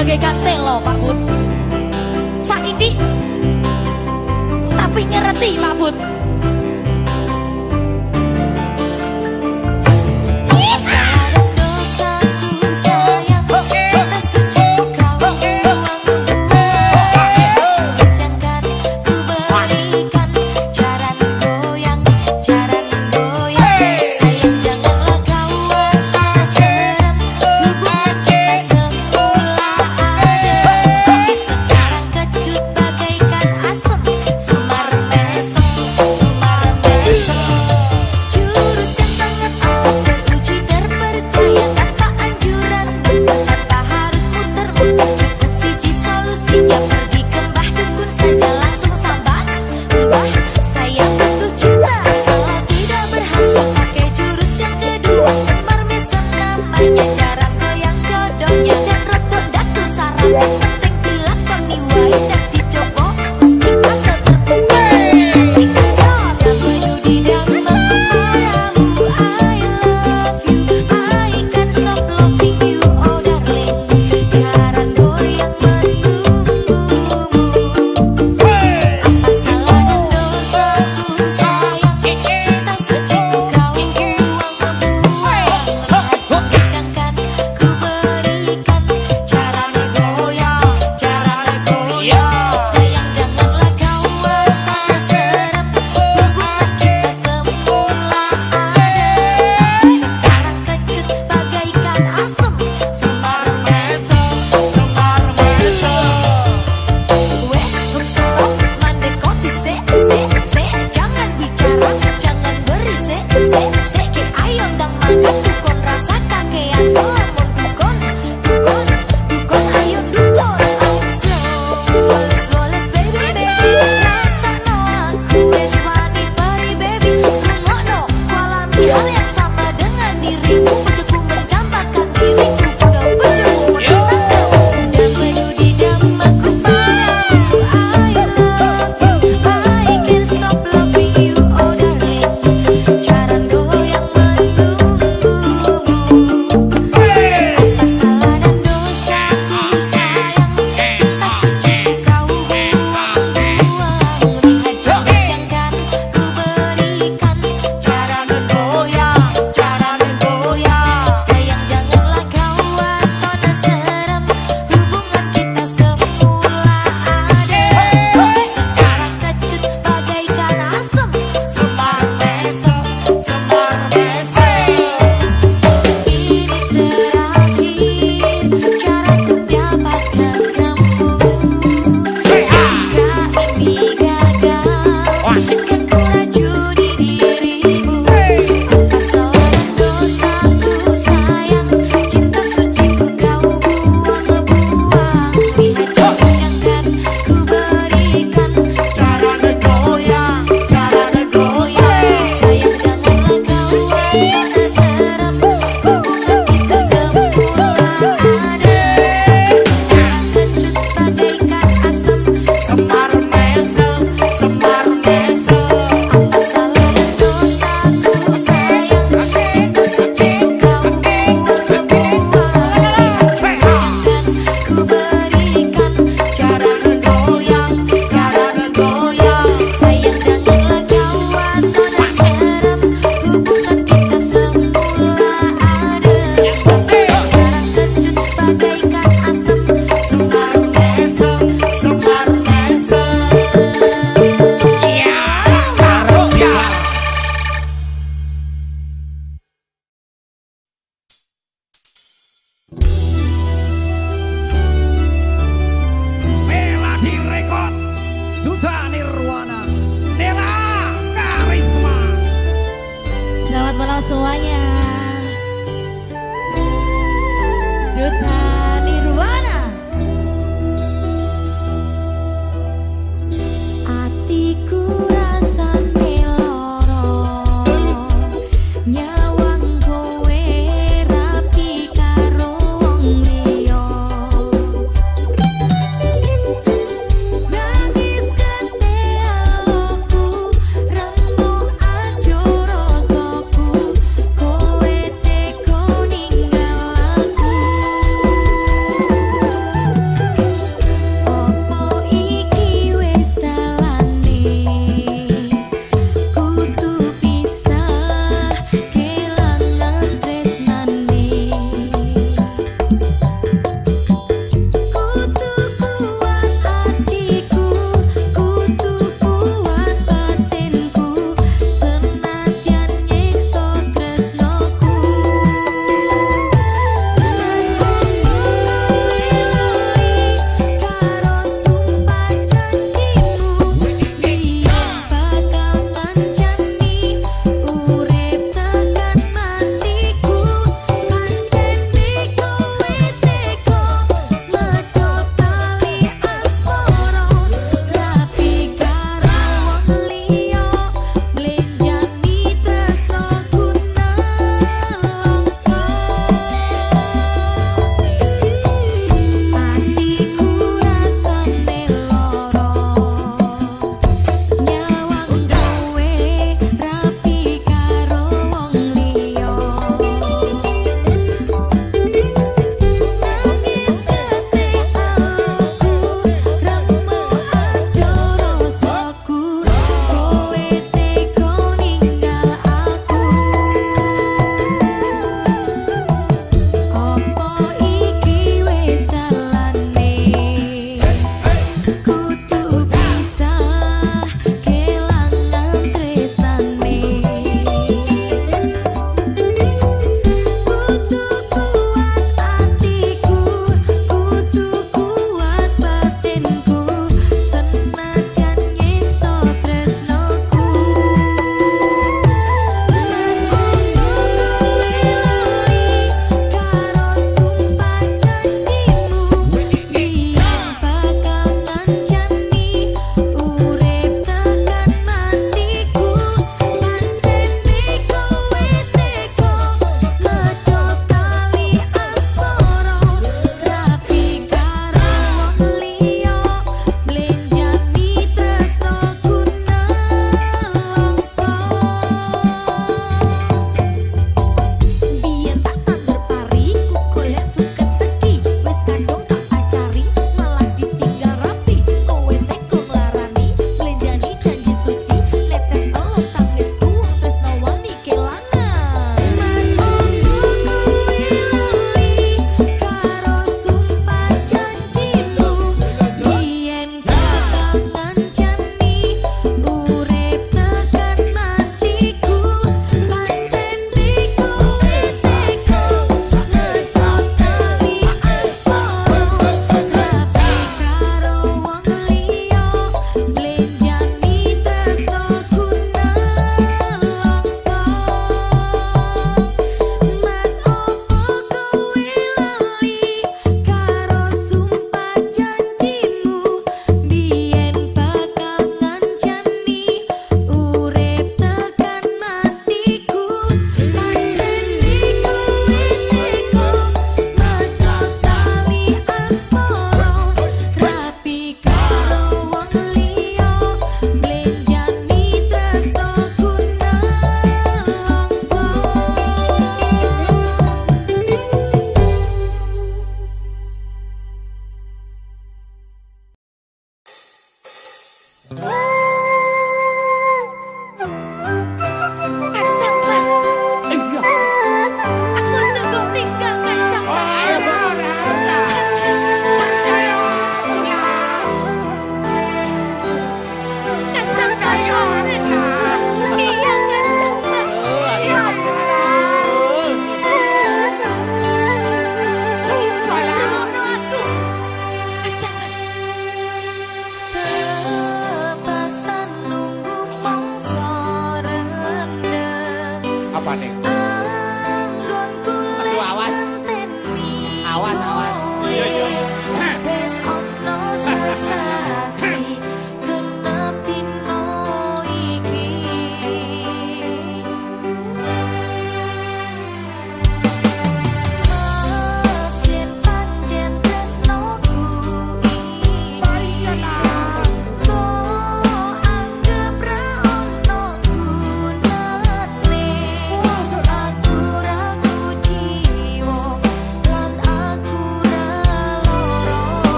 bagaikan telo Pak Bud. Saiki Tapi nyereti Pak Bud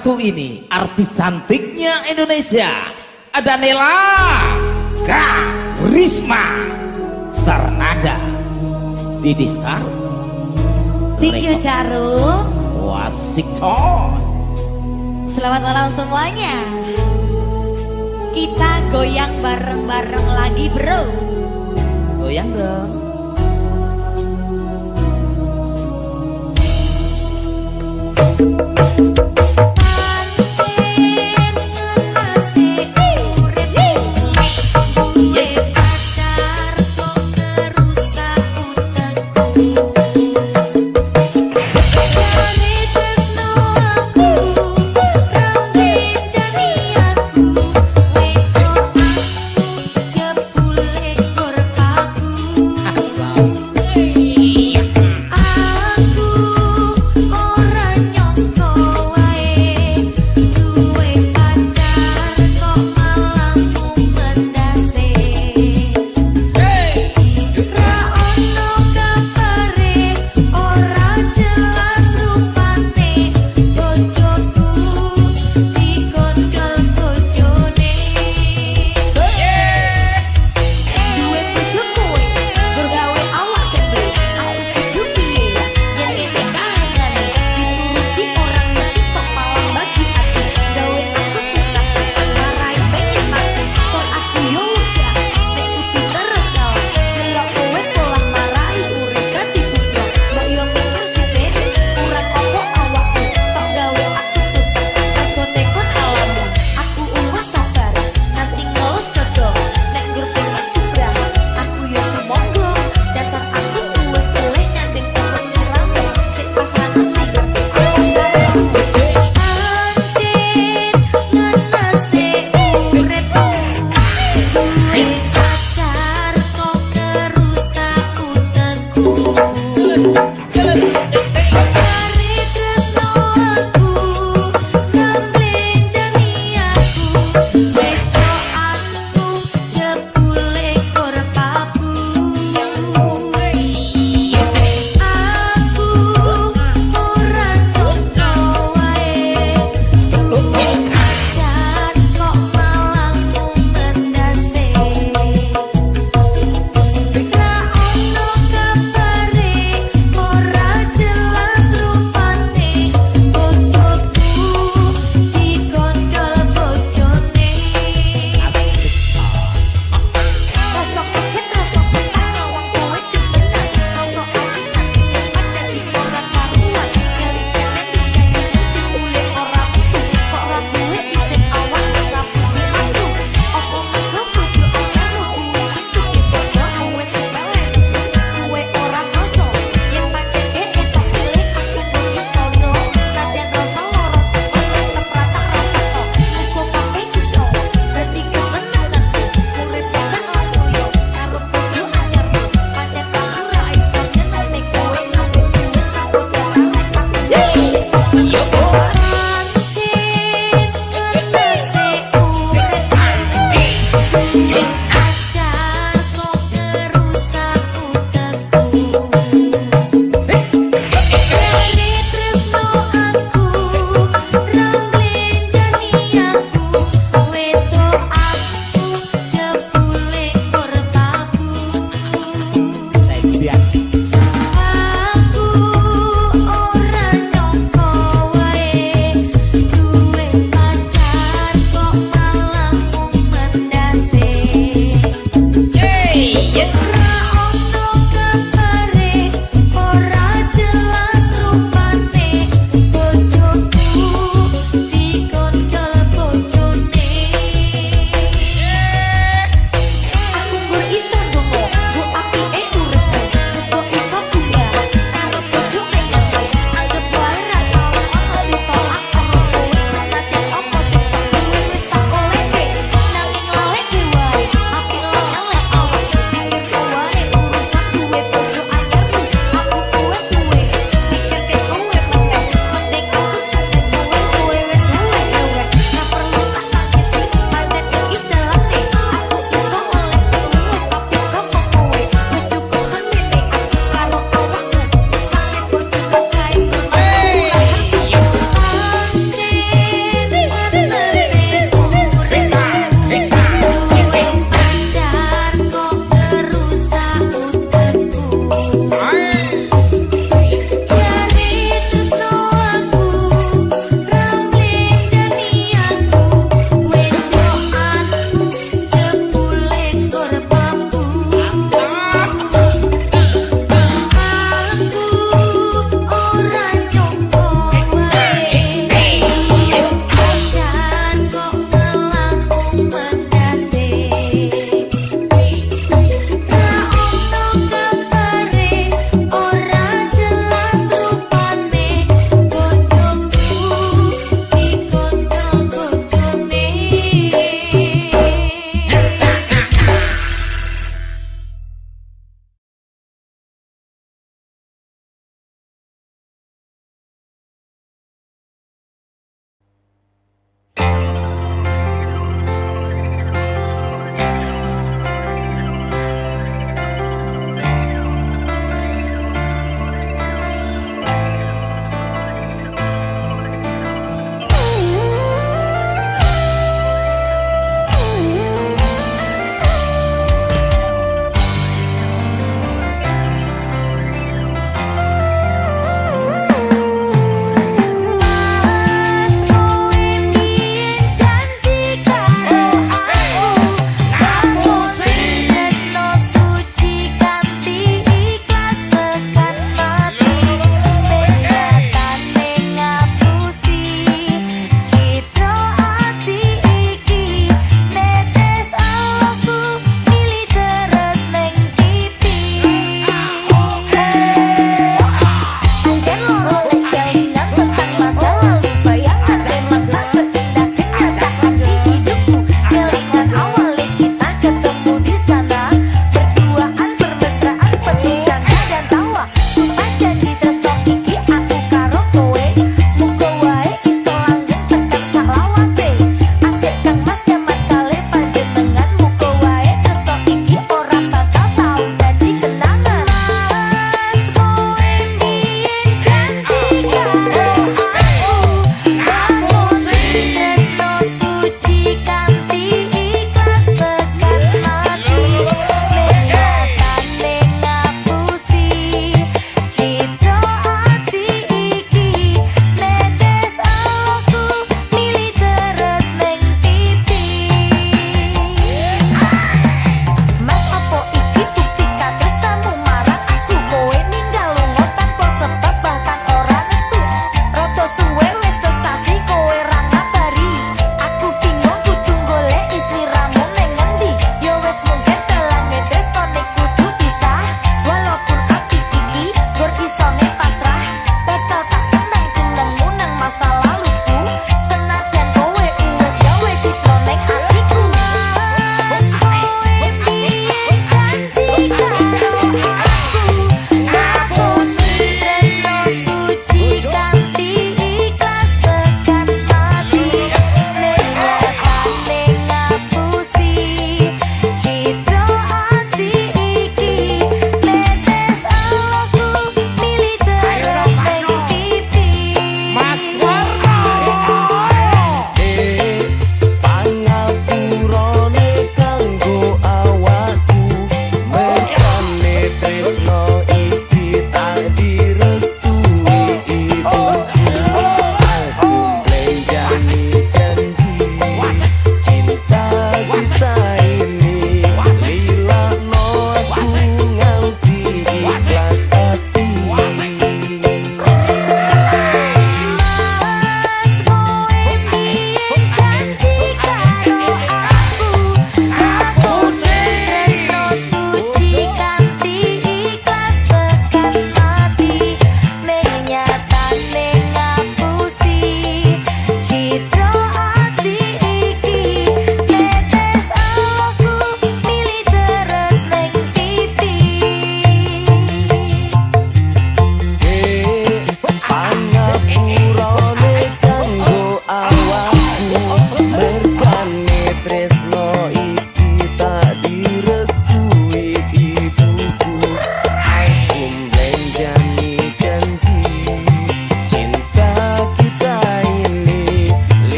satu ini artis cantiknya Indonesia. Ada Nela Karisma Star Nada Didi Star. Thank you Jarul Wasik oh, Selamat malam semuanya. Kita goyang bareng-bareng lagi bro. Goyang dong Thank you.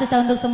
Sisa untuk semuanya.